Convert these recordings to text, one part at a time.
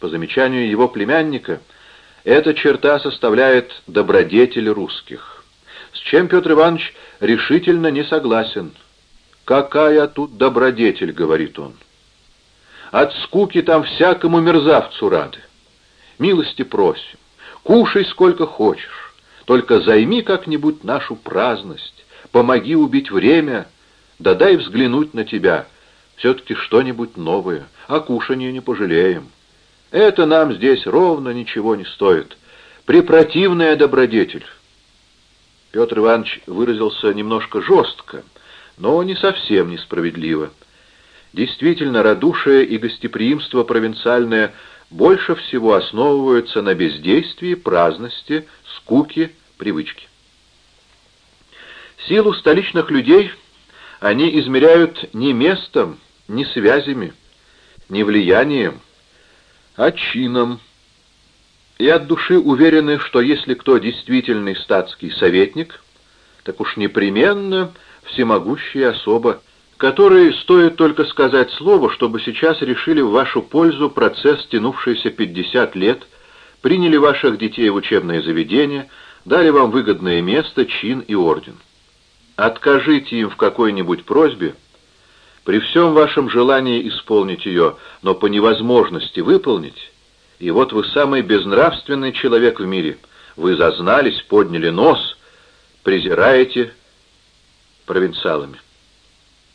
По замечанию его племянника, эта черта составляет добродетель русских, с чем Петр Иванович решительно не согласен. «Какая тут добродетель?» — говорит он. «От скуки там всякому мерзавцу рады. Милости просим, кушай сколько хочешь, только займи как-нибудь нашу праздность, помоги убить время, да дай взглянуть на тебя, все-таки что-нибудь новое, а кушанье не пожалеем». Это нам здесь ровно ничего не стоит. Препротивная добродетель. Петр Иванович выразился немножко жестко, но не совсем несправедливо. Действительно, радушие и гостеприимство провинциальное больше всего основываются на бездействии, праздности, скуке, привычке. Силу столичных людей они измеряют не местом, не связями, не влиянием, а чином. И от души уверены, что если кто действительный статский советник, так уж непременно всемогущая особа, которой стоит только сказать слово, чтобы сейчас решили в вашу пользу процесс, тянувшийся 50 лет, приняли ваших детей в учебное заведение, дали вам выгодное место, чин и орден. Откажите им в какой-нибудь просьбе, при всем вашем желании исполнить ее, но по невозможности выполнить, и вот вы самый безнравственный человек в мире. Вы зазнались, подняли нос, презираете провинциалами.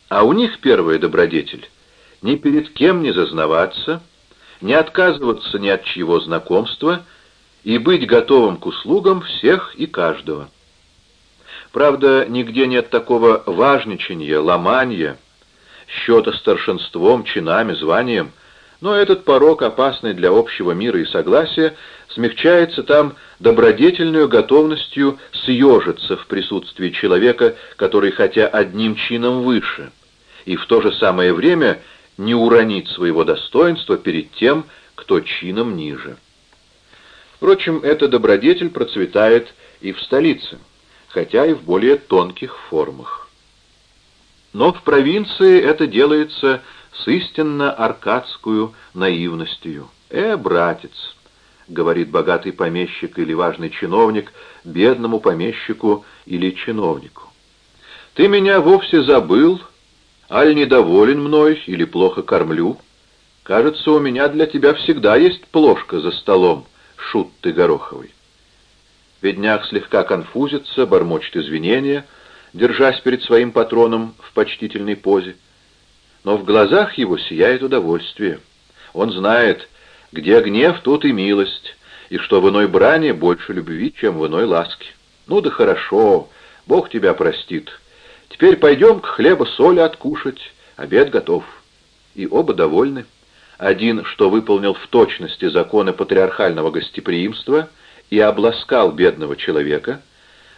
А у них первая добродетель — ни перед кем не зазнаваться, не отказываться ни от чьего знакомства и быть готовым к услугам всех и каждого. Правда, нигде нет такого важничания, ломания, счета старшинством, чинами, званием, но этот порог, опасный для общего мира и согласия, смягчается там добродетельную готовностью съежиться в присутствии человека, который хотя одним чином выше, и в то же самое время не уронить своего достоинства перед тем, кто чином ниже. Впрочем, эта добродетель процветает и в столице, хотя и в более тонких формах. Но в провинции это делается с истинно аркадскую наивностью. «Э, братец», — говорит богатый помещик или важный чиновник бедному помещику или чиновнику, — «ты меня вовсе забыл, аль недоволен мной или плохо кормлю? Кажется, у меня для тебя всегда есть плошка за столом, шут ты гороховый». Бедняк слегка конфузится, бормочет извинения — держась перед своим патроном в почтительной позе. Но в глазах его сияет удовольствие. Он знает, где гнев, тут и милость, и что в иной брани больше любви, чем в иной ласке. Ну да хорошо, Бог тебя простит. Теперь пойдем к хлеба-соли откушать, обед готов. И оба довольны. Один, что выполнил в точности законы патриархального гостеприимства и обласкал бедного человека,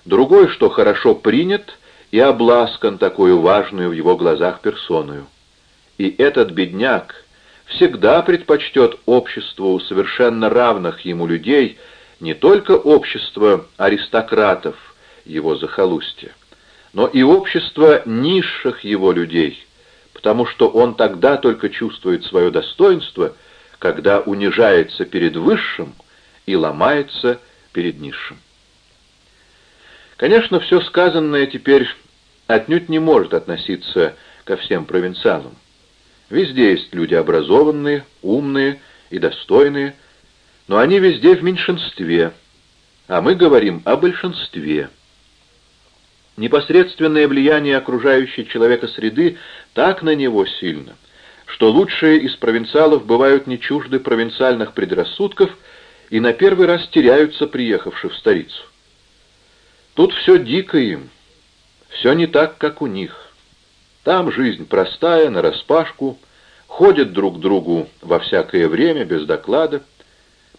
другой, что хорошо принят и обласкан такую важную в его глазах персоною. И этот бедняк всегда предпочтет обществу совершенно равных ему людей не только общество аристократов его захолустья, но и общество низших его людей, потому что он тогда только чувствует свое достоинство, когда унижается перед высшим и ломается перед низшим. Конечно, все сказанное теперь отнюдь не может относиться ко всем провинциалам. Везде есть люди образованные, умные и достойные, но они везде в меньшинстве, а мы говорим о большинстве. Непосредственное влияние окружающей человека среды так на него сильно, что лучшие из провинциалов бывают не чужды провинциальных предрассудков и на первый раз теряются, приехавши в столицу. Тут все дико им, все не так, как у них. Там жизнь простая, нараспашку, ходят друг к другу во всякое время, без доклада.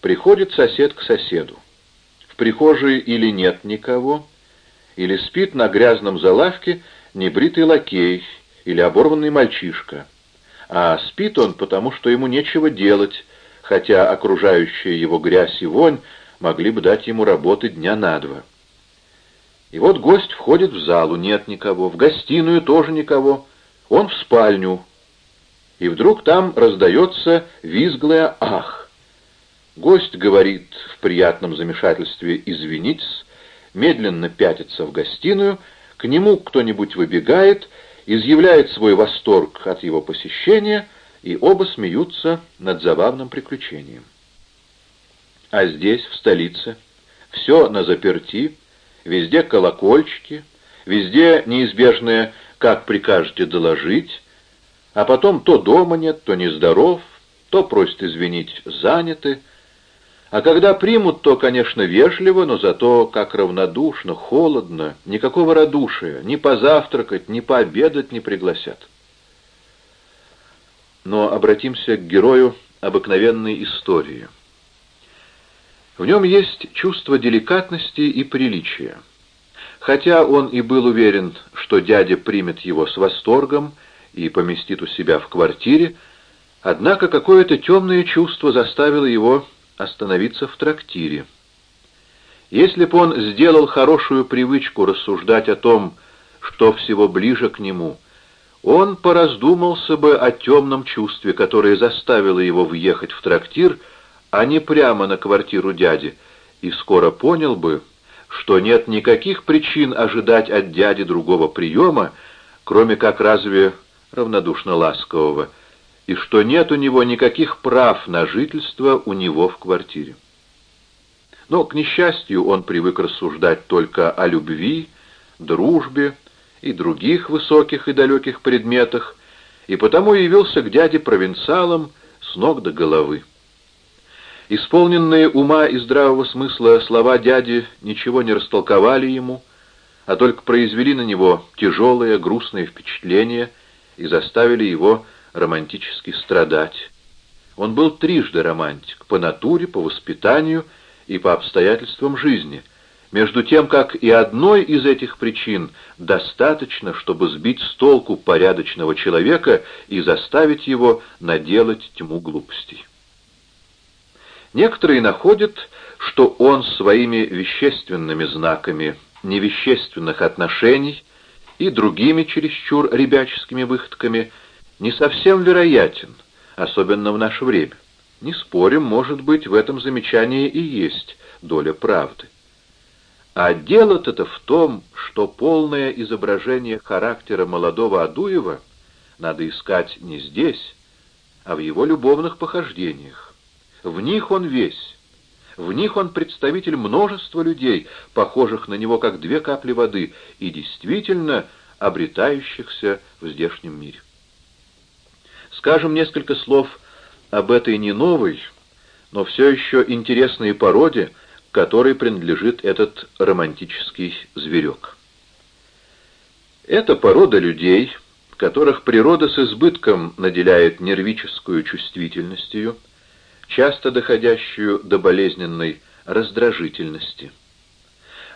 Приходит сосед к соседу. В прихожей или нет никого, или спит на грязном залавке небритый лакей или оборванный мальчишка. А спит он, потому что ему нечего делать, хотя окружающая его грязь и вонь могли бы дать ему работы дня на два. И вот гость входит в залу, нет никого, в гостиную тоже никого, он в спальню. И вдруг там раздается визглое «ах». Гость говорит в приятном замешательстве «извинитесь», медленно пятится в гостиную, к нему кто-нибудь выбегает, изъявляет свой восторг от его посещения, и оба смеются над забавным приключением. А здесь, в столице, все на заперти, везде колокольчики, везде неизбежное «как прикажете доложить», а потом то дома нет, то нездоров, то просит извинить заняты, а когда примут, то, конечно, вежливо, но зато как равнодушно, холодно, никакого радушия, ни позавтракать, ни пообедать не пригласят. Но обратимся к герою обыкновенной истории. В нем есть чувство деликатности и приличия. Хотя он и был уверен, что дядя примет его с восторгом и поместит у себя в квартире, однако какое-то темное чувство заставило его остановиться в трактире. Если бы он сделал хорошую привычку рассуждать о том, что всего ближе к нему, он пораздумался бы о темном чувстве, которое заставило его въехать в трактир, а не прямо на квартиру дяди, и скоро понял бы, что нет никаких причин ожидать от дяди другого приема, кроме как разве равнодушно ласкового, и что нет у него никаких прав на жительство у него в квартире. Но, к несчастью, он привык рассуждать только о любви, дружбе и других высоких и далеких предметах, и потому явился к дяде провинциалом с ног до головы. Исполненные ума и здравого смысла слова дяди ничего не растолковали ему, а только произвели на него тяжелое, грустное впечатление и заставили его романтически страдать. Он был трижды романтик, по натуре, по воспитанию и по обстоятельствам жизни, между тем, как и одной из этих причин достаточно, чтобы сбить с толку порядочного человека и заставить его наделать тьму глупостей. Некоторые находят, что он своими вещественными знаками невещественных отношений и другими чересчур ребяческими выходками – не совсем вероятен, особенно в наше время. Не спорим, может быть, в этом замечании и есть доля правды. А дело-то в том, что полное изображение характера молодого Адуева надо искать не здесь, а в его любовных похождениях. В них он весь. В них он представитель множества людей, похожих на него как две капли воды, и действительно обретающихся в здешнем мире. Скажем несколько слов об этой не новой, но все еще интересной породе, которой принадлежит этот романтический зверек. Это порода людей, которых природа с избытком наделяет нервическую чувствительностью, часто доходящую до болезненной раздражительности.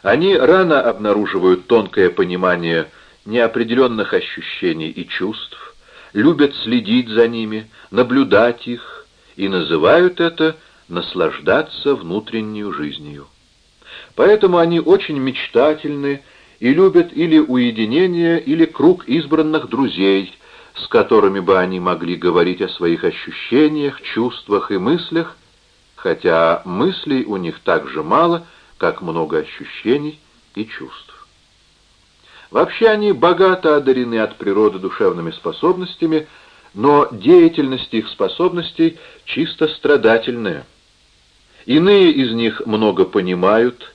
Они рано обнаруживают тонкое понимание неопределенных ощущений и чувств, любят следить за ними, наблюдать их и называют это наслаждаться внутренней жизнью. Поэтому они очень мечтательны и любят или уединение, или круг избранных друзей, с которыми бы они могли говорить о своих ощущениях, чувствах и мыслях, хотя мыслей у них так же мало, как много ощущений и чувств. Вообще они богато одарены от природы душевными способностями, но деятельность их способностей чисто страдательная. Иные из них много понимают,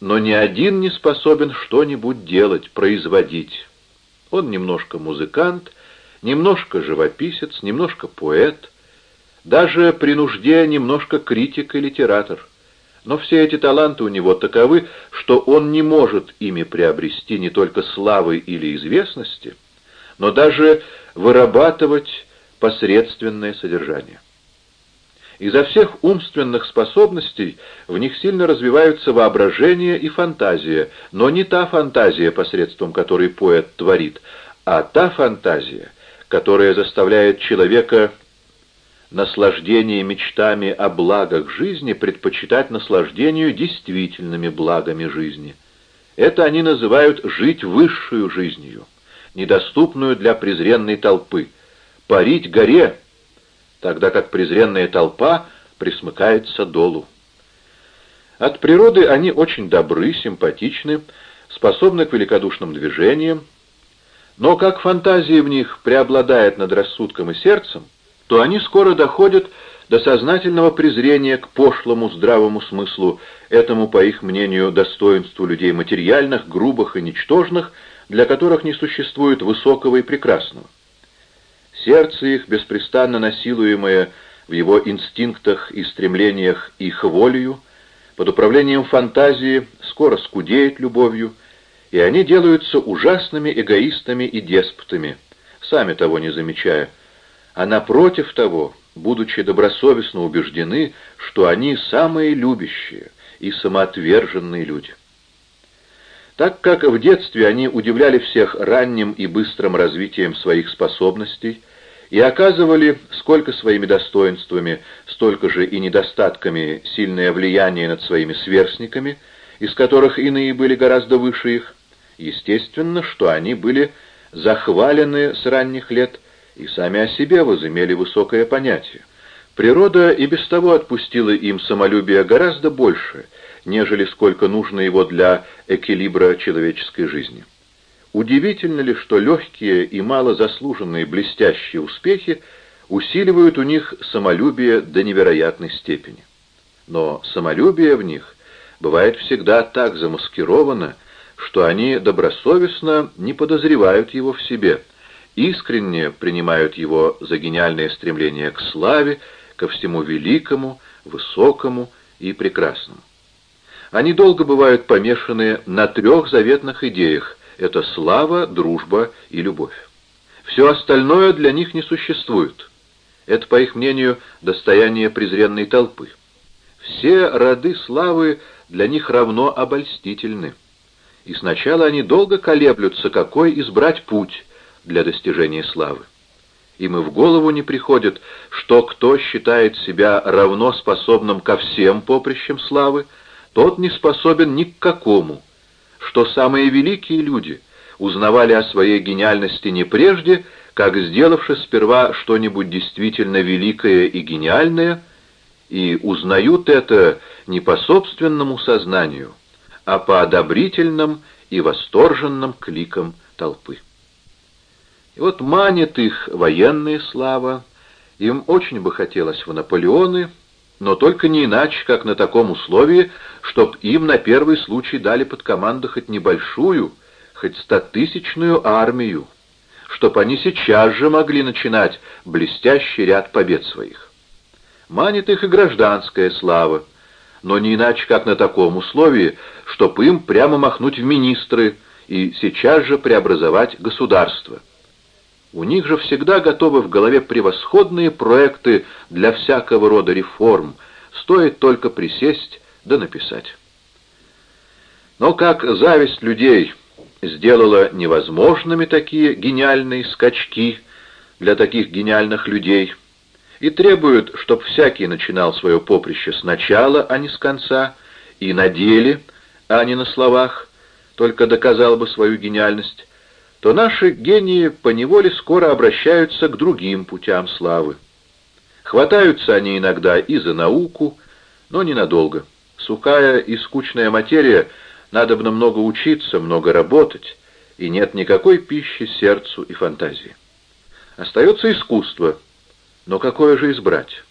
но ни один не способен что-нибудь делать, производить. Он немножко музыкант, немножко живописец, немножко поэт, даже при нужде немножко критик и литератор. Но все эти таланты у него таковы, что он не может ими приобрести не только славы или известности, но даже вырабатывать посредственное содержание. Изо всех умственных способностей в них сильно развиваются воображение и фантазия, но не та фантазия, посредством которой поэт творит, а та фантазия, которая заставляет человека наслаждение мечтами о благах жизни предпочитать наслаждению действительными благами жизни. Это они называют «жить высшую жизнью», недоступную для презренной толпы, парить горе, тогда как презренная толпа присмыкается долу. От природы они очень добры, симпатичны, способны к великодушным движениям, но как фантазия в них преобладает над рассудком и сердцем, то они скоро доходят до сознательного презрения к пошлому здравому смыслу, этому, по их мнению, достоинству людей материальных, грубых и ничтожных, для которых не существует высокого и прекрасного. Сердце их, беспрестанно насилуемое в его инстинктах и стремлениях их волею, под управлением фантазии скоро скудеет любовью, и они делаются ужасными эгоистами и деспотами, сами того не замечая, а напротив того, будучи добросовестно убеждены, что они самые любящие и самоотверженные люди. Так как в детстве они удивляли всех ранним и быстрым развитием своих способностей, и оказывали сколько своими достоинствами, столько же и недостатками сильное влияние над своими сверстниками, из которых иные были гораздо выше их, естественно, что они были захвалены с ранних лет и сами о себе возымели высокое понятие. Природа и без того отпустила им самолюбие гораздо больше, нежели сколько нужно его для экилибра человеческой жизни. Удивительно ли, что легкие и малозаслуженные блестящие успехи усиливают у них самолюбие до невероятной степени. Но самолюбие в них бывает всегда так замаскировано, что они добросовестно не подозревают его в себе, искренне принимают его за гениальное стремление к славе, ко всему великому, высокому и прекрасному. Они долго бывают помешаны на трех заветных идеях — это слава, дружба и любовь. Все остальное для них не существует. Это, по их мнению, достояние презренной толпы. Все роды славы для них равно обольстительны. И сначала они долго колеблются, какой избрать путь для достижения славы. Им и в голову не приходит, что кто считает себя равно способным ко всем поприщам славы, тот не способен ни к какому, что самые великие люди узнавали о своей гениальности не прежде, как сделавши сперва что-нибудь действительно великое и гениальное, и узнают это не по собственному сознанию, а по одобрительным и восторженным кликам толпы. И вот манит их военная слава, им очень бы хотелось в Наполеоны, но только не иначе, как на таком условии, чтоб им на первый случай дали под команду хоть небольшую, хоть стотысячную армию, чтоб они сейчас же могли начинать блестящий ряд побед своих. Манит их и гражданская слава, но не иначе, как на таком условии, чтоб им прямо махнуть в министры и сейчас же преобразовать государство. У них же всегда готовы в голове превосходные проекты для всякого рода реформ, стоит только присесть да написать. Но как зависть людей сделала невозможными такие гениальные скачки для таких гениальных людей и требует, чтобы всякий начинал свое поприще сначала, а не с конца, и на деле, а не на словах, только доказал бы свою гениальность, то наши гении поневоле скоро обращаются к другим путям славы. Хватаются они иногда и за науку, но ненадолго. Сухая и скучная материя, надо бы много учиться, много работать, и нет никакой пищи сердцу и фантазии. Остается искусство, но какое же избрать?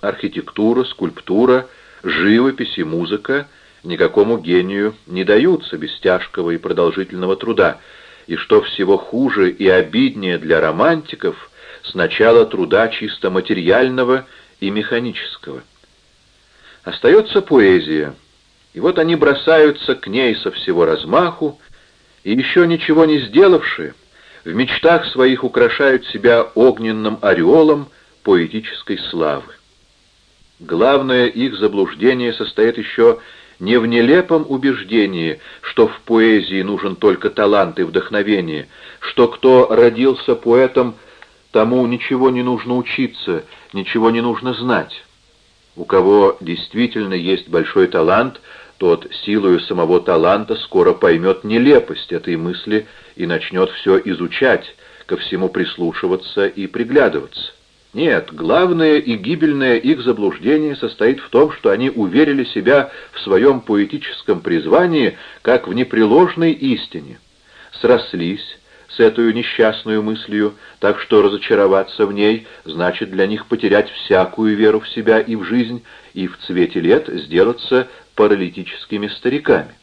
Архитектура, скульптура, живопись и музыка никакому гению не даются без тяжкого и продолжительного труда, и что всего хуже и обиднее для романтиков, сначала труда чисто материального и механического. Остается поэзия, и вот они бросаются к ней со всего размаху, и еще ничего не сделавшие, в мечтах своих украшают себя огненным ореолом поэтической славы. Главное их заблуждение состоит еще не в нелепом убеждении, что в поэзии нужен только талант и вдохновение, что кто родился поэтом, тому ничего не нужно учиться, ничего не нужно знать. У кого действительно есть большой талант, тот силою самого таланта скоро поймет нелепость этой мысли и начнет все изучать, ко всему прислушиваться и приглядываться. Нет, главное и гибельное их заблуждение состоит в том, что они уверили себя в своем поэтическом призвании как в непреложной истине, срослись с этой несчастной мыслью, так что разочароваться в ней значит для них потерять всякую веру в себя и в жизнь, и в цвете лет сделаться паралитическими стариками.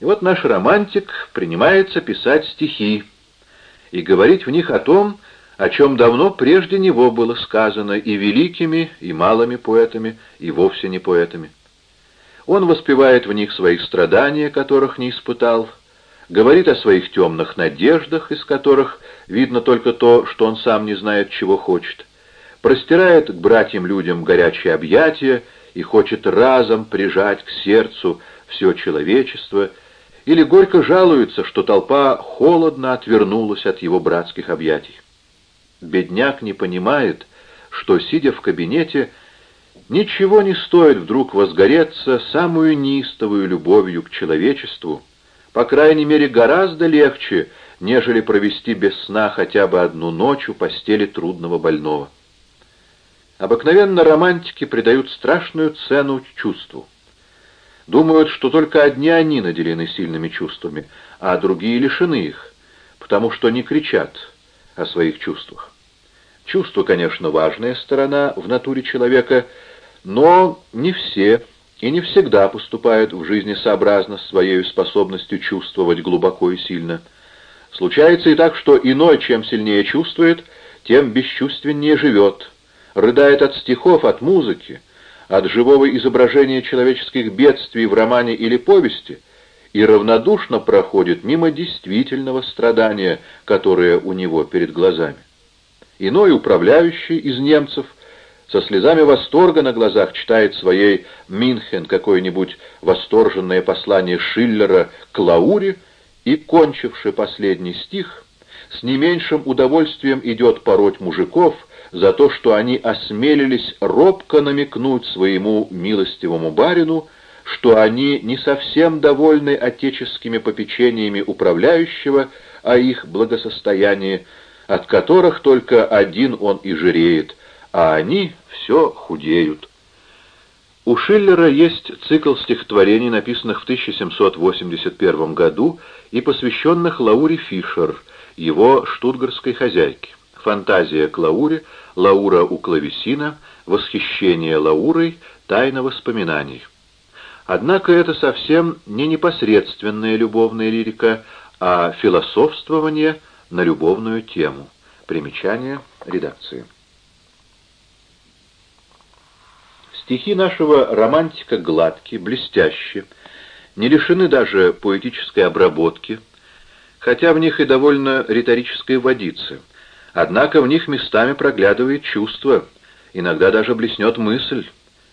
И вот наш романтик принимается писать стихи и говорить в них о том, о чем давно прежде него было сказано и великими, и малыми поэтами, и вовсе не поэтами. Он воспевает в них свои страдания, которых не испытал, говорит о своих темных надеждах, из которых видно только то, что он сам не знает, чего хочет, простирает к братьям-людям горячие объятия и хочет разом прижать к сердцу все человечество, или горько жалуется, что толпа холодно отвернулась от его братских объятий. Бедняк не понимает, что, сидя в кабинете, ничего не стоит вдруг возгореться самую неистовую любовью к человечеству, по крайней мере, гораздо легче, нежели провести без сна хотя бы одну ночь у постели трудного больного. Обыкновенно романтики придают страшную цену чувству. Думают, что только одни они наделены сильными чувствами, а другие лишены их, потому что не кричат о своих чувствах. Чувство, конечно, важная сторона в натуре человека, но не все и не всегда поступают в жизни сообразно своей способностью чувствовать глубоко и сильно. Случается и так, что иной, чем сильнее чувствует, тем бесчувственнее живет, рыдает от стихов, от музыки, от живого изображения человеческих бедствий в романе или повести и равнодушно проходит мимо действительного страдания, которое у него перед глазами. Иной управляющий из немцев со слезами восторга на глазах читает своей Минхен какое-нибудь восторженное послание Шиллера к Лауре и, кончивший последний стих, с не меньшим удовольствием идет пороть мужиков за то, что они осмелились робко намекнуть своему милостивому барину, что они не совсем довольны отеческими попечениями управляющего о их благосостоянии, от которых только один он и жиреет — а они все худеют. У Шиллера есть цикл стихотворений, написанных в 1781 году и посвященных Лауре Фишер, его штутгарской хозяйке. Фантазия к Лауре, Лаура у клавесина, восхищение Лаурой, тайна воспоминаний. Однако это совсем не непосредственная любовная лирика, а философствование на любовную тему. Примечание редакции. Стихи нашего романтика гладкие, блестящие, не лишены даже поэтической обработки, хотя в них и довольно риторической водицы. Однако в них местами проглядывает чувство, иногда даже блеснет мысль,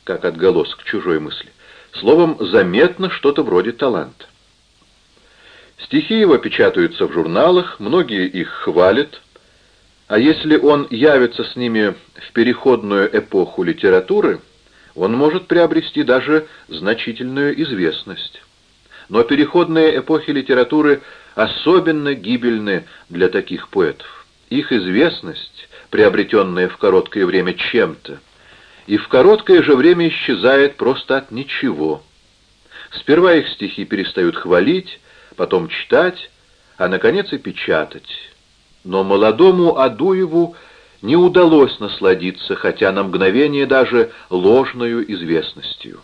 как отголосок чужой мысли. Словом, заметно что-то вроде таланта. Стихи его печатаются в журналах, многие их хвалят, а если он явится с ними в переходную эпоху литературы – он может приобрести даже значительную известность. Но переходные эпохи литературы особенно гибельны для таких поэтов. Их известность, приобретенная в короткое время чем-то, и в короткое же время исчезает просто от ничего. Сперва их стихи перестают хвалить, потом читать, а, наконец, и печатать. Но молодому Адуеву не удалось насладиться, хотя на мгновение даже ложною известностью.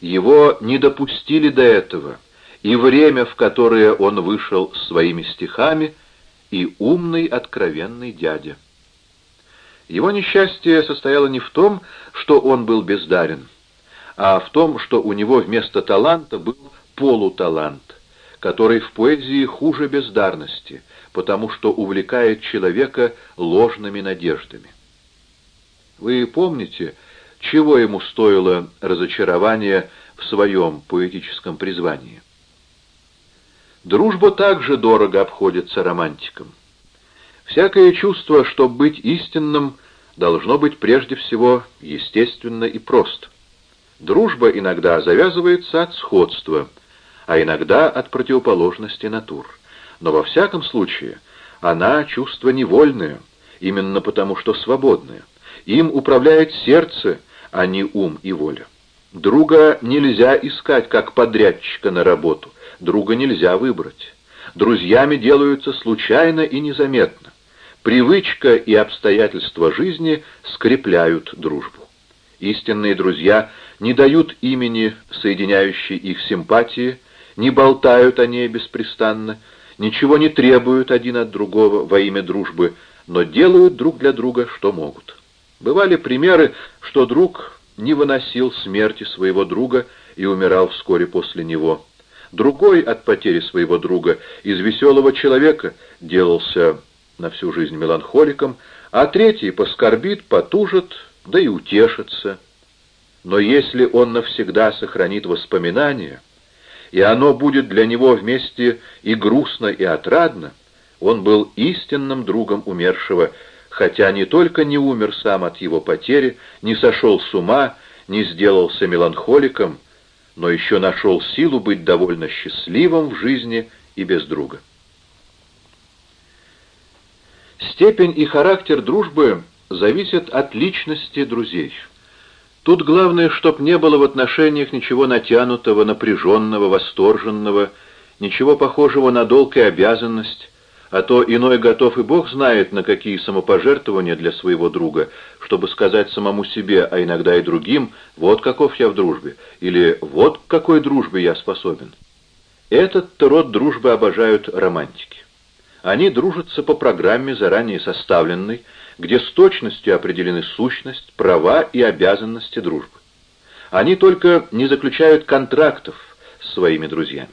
Его не допустили до этого и время, в которое он вышел своими стихами, и умный откровенный дядя. Его несчастье состояло не в том, что он был бездарен, а в том, что у него вместо таланта был полуталант, который в поэзии хуже бездарности — потому что увлекает человека ложными надеждами. Вы помните, чего ему стоило разочарование в своем поэтическом призвании? Дружба также дорого обходится романтикам. Всякое чувство, чтобы быть истинным, должно быть прежде всего естественно и просто. Дружба иногда завязывается от сходства, а иногда от противоположности натур но во всяком случае она чувство невольное, именно потому что свободное. Им управляет сердце, а не ум и воля. Друга нельзя искать как подрядчика на работу, друга нельзя выбрать. Друзьями делаются случайно и незаметно. Привычка и обстоятельства жизни скрепляют дружбу. Истинные друзья не дают имени, соединяющей их симпатии, не болтают о ней беспрестанно, ничего не требуют один от другого во имя дружбы, но делают друг для друга, что могут. Бывали примеры, что друг не выносил смерти своего друга и умирал вскоре после него. Другой от потери своего друга из веселого человека делался на всю жизнь меланхоликом, а третий поскорбит, потужит, да и утешится. Но если он навсегда сохранит воспоминания, и оно будет для него вместе и грустно, и отрадно, он был истинным другом умершего, хотя не только не умер сам от его потери, не сошел с ума, не сделался меланхоликом, но еще нашел силу быть довольно счастливым в жизни и без друга. Степень и характер дружбы зависят от личности друзей. Тут главное, чтоб не было в отношениях ничего натянутого, напряженного, восторженного, ничего похожего на долг и обязанность, а то иной готов и Бог знает, на какие самопожертвования для своего друга, чтобы сказать самому себе, а иногда и другим, вот каков я в дружбе, или вот к какой дружбе я способен. Этот род дружбы обожают романтики. Они дружатся по программе, заранее составленной, где с точностью определены сущность, права и обязанности дружбы. Они только не заключают контрактов с своими друзьями.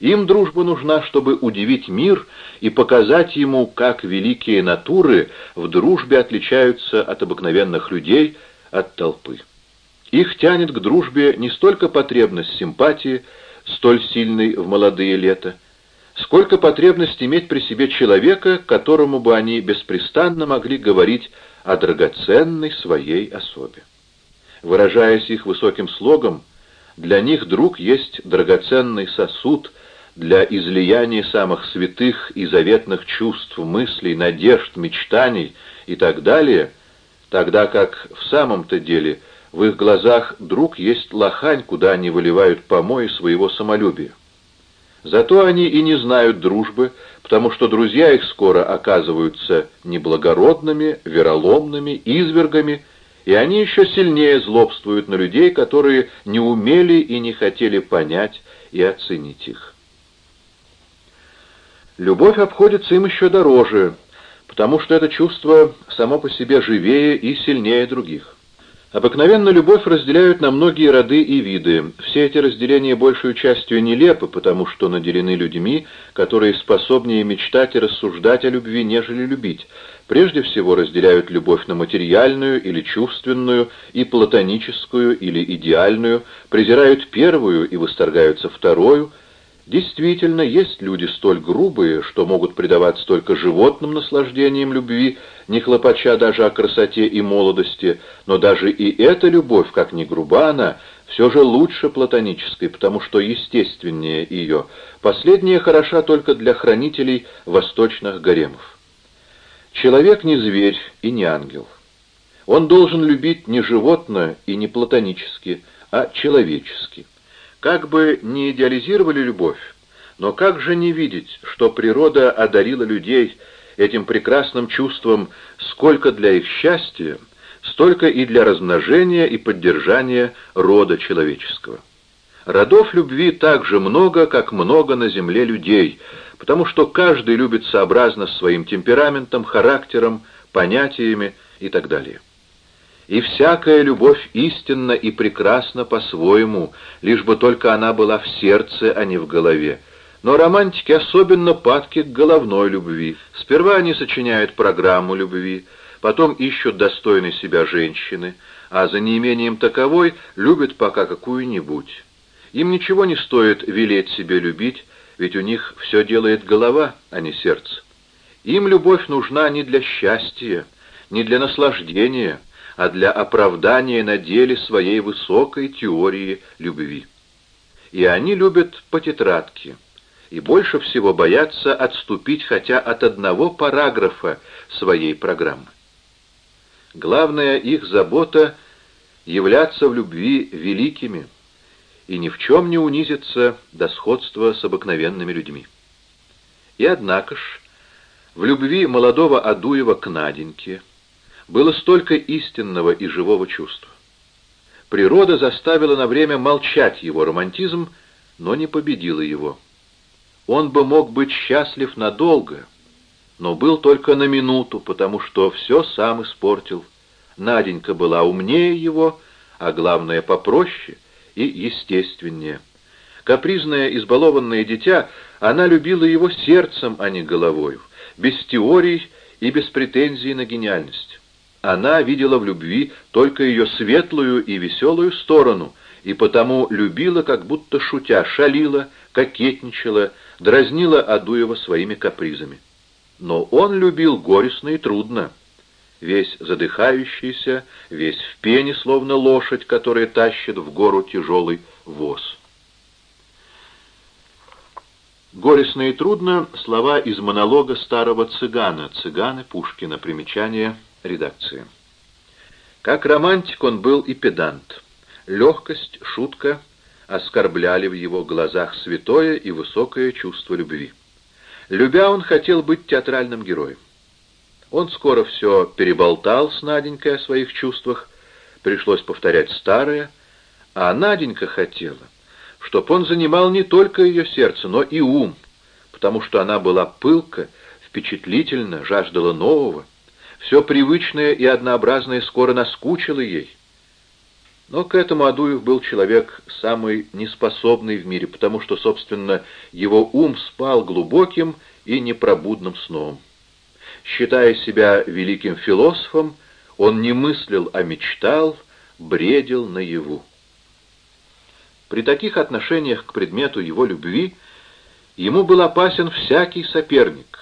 Им дружба нужна, чтобы удивить мир и показать ему, как великие натуры в дружбе отличаются от обыкновенных людей, от толпы. Их тянет к дружбе не столько потребность симпатии, столь сильной в молодые лета, сколько потребность иметь при себе человека, которому бы они беспрестанно могли говорить о драгоценной своей особе. Выражаясь их высоким слогом, для них друг есть драгоценный сосуд для излияния самых святых и заветных чувств, мыслей, надежд, мечтаний и так далее, тогда как в самом-то деле в их глазах друг есть лохань, куда они выливают помои своего самолюбия. Зато они и не знают дружбы, потому что друзья их скоро оказываются неблагородными, вероломными, извергами, и они еще сильнее злобствуют на людей, которые не умели и не хотели понять и оценить их. Любовь обходится им еще дороже, потому что это чувство само по себе живее и сильнее других. Обыкновенно любовь разделяют на многие роды и виды. Все эти разделения большую частью нелепы, потому что наделены людьми, которые способнее мечтать и рассуждать о любви, нежели любить. Прежде всего разделяют любовь на материальную или чувственную, и платоническую или идеальную, презирают первую и восторгаются вторую – Действительно, есть люди столь грубые, что могут придавать столько животным наслаждениям любви, не хлопача даже о красоте и молодости, но даже и эта любовь, как ни груба она, все же лучше платонической, потому что естественнее ее. Последняя хороша только для хранителей восточных гаремов. Человек не зверь и не ангел. Он должен любить не животное и не платонически, а человечески. Как бы не идеализировали любовь, но как же не видеть, что природа одарила людей этим прекрасным чувством сколько для их счастья, столько и для размножения и поддержания рода человеческого. Родов любви так же много, как много на земле людей, потому что каждый любит сообразно своим темпераментом, характером, понятиями и так далее. И всякая любовь истинна и прекрасна по-своему, лишь бы только она была в сердце, а не в голове. Но романтики особенно падки к головной любви. Сперва они сочиняют программу любви, потом ищут достойной себя женщины, а за неимением таковой любят пока какую-нибудь. Им ничего не стоит велеть себе любить, ведь у них все делает голова, а не сердце. Им любовь нужна не для счастья, не для наслаждения, а для оправдания на деле своей высокой теории любви. И они любят по тетрадке, и больше всего боятся отступить хотя от одного параграфа своей программы. Главная их забота — являться в любви великими и ни в чем не унизиться до сходства с обыкновенными людьми. И однако ж, в любви молодого Адуева к Наденьке было столько истинного и живого чувства. Природа заставила на время молчать его романтизм, но не победила его. Он бы мог быть счастлив надолго, но был только на минуту, потому что все сам испортил. Наденька была умнее его, а главное попроще и естественнее. Капризное, избалованное дитя, она любила его сердцем, а не головою, без теорий и без претензий на гениальность. Она видела в любви только ее светлую и веселую сторону, и потому любила, как будто шутя, шалила, кокетничала, дразнила Адуева своими капризами. Но он любил горестно и трудно. Весь задыхающийся, весь в пене, словно лошадь, которая тащит в гору тяжелый воз. Горестно и трудно — слова из монолога старого цыгана, цыганы Пушкина, примечание редакции. Как романтик он был и педант. Легкость, шутка оскорбляли в его глазах святое и высокое чувство любви. Любя, он хотел быть театральным героем. Он скоро все переболтал с Наденькой о своих чувствах, пришлось повторять старое, а Наденька хотела, чтоб он занимал не только ее сердце, но и ум, потому что она была пылка, впечатлительна, жаждала нового. Все привычное и однообразное скоро наскучило ей. Но к этому Адуев был человек самый неспособный в мире, потому что, собственно, его ум спал глубоким и непробудным сном. Считая себя великим философом, он не мыслил, а мечтал, бредил наяву. При таких отношениях к предмету его любви ему был опасен всякий соперник.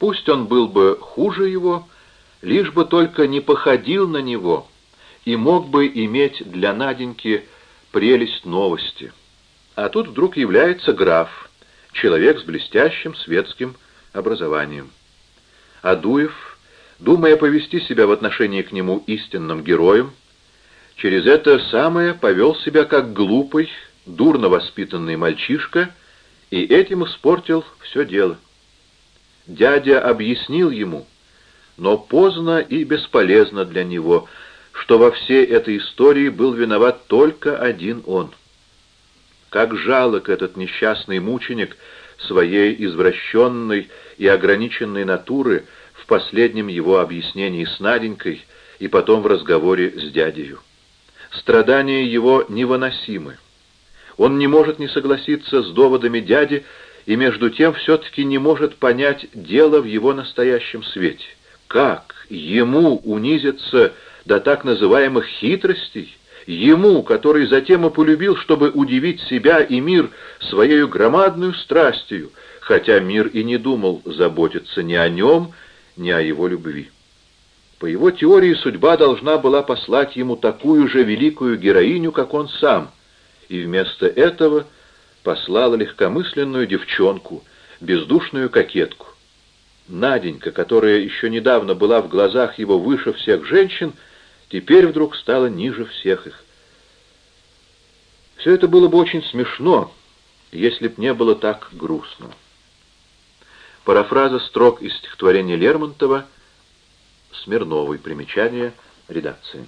Пусть он был бы хуже его, лишь бы только не походил на него и мог бы иметь для Наденьки прелесть новости. А тут вдруг является граф, человек с блестящим светским образованием. Адуев, думая повести себя в отношении к нему истинным героем, через это самое повел себя как глупый, дурно воспитанный мальчишка и этим испортил все дело. Дядя объяснил ему, но поздно и бесполезно для него, что во всей этой истории был виноват только один он. Как жалок этот несчастный мученик своей извращенной и ограниченной натуры в последнем его объяснении с Наденькой и потом в разговоре с дядею. Страдания его невыносимы. Он не может не согласиться с доводами дяди и между тем все-таки не может понять дело в его настоящем свете. Как ему унизиться до так называемых хитростей? Ему, который затем и полюбил, чтобы удивить себя и мир своей громадную страстью, хотя мир и не думал заботиться ни о нем, ни о его любви. По его теории судьба должна была послать ему такую же великую героиню, как он сам, и вместо этого послала легкомысленную девчонку, бездушную кокетку. Наденька, которая еще недавно была в глазах его выше всех женщин, теперь вдруг стала ниже всех их. Все это было бы очень смешно, если б не было так грустно. Парафраза строк из стихотворения Лермонтова «Смирновой» примечание редакции.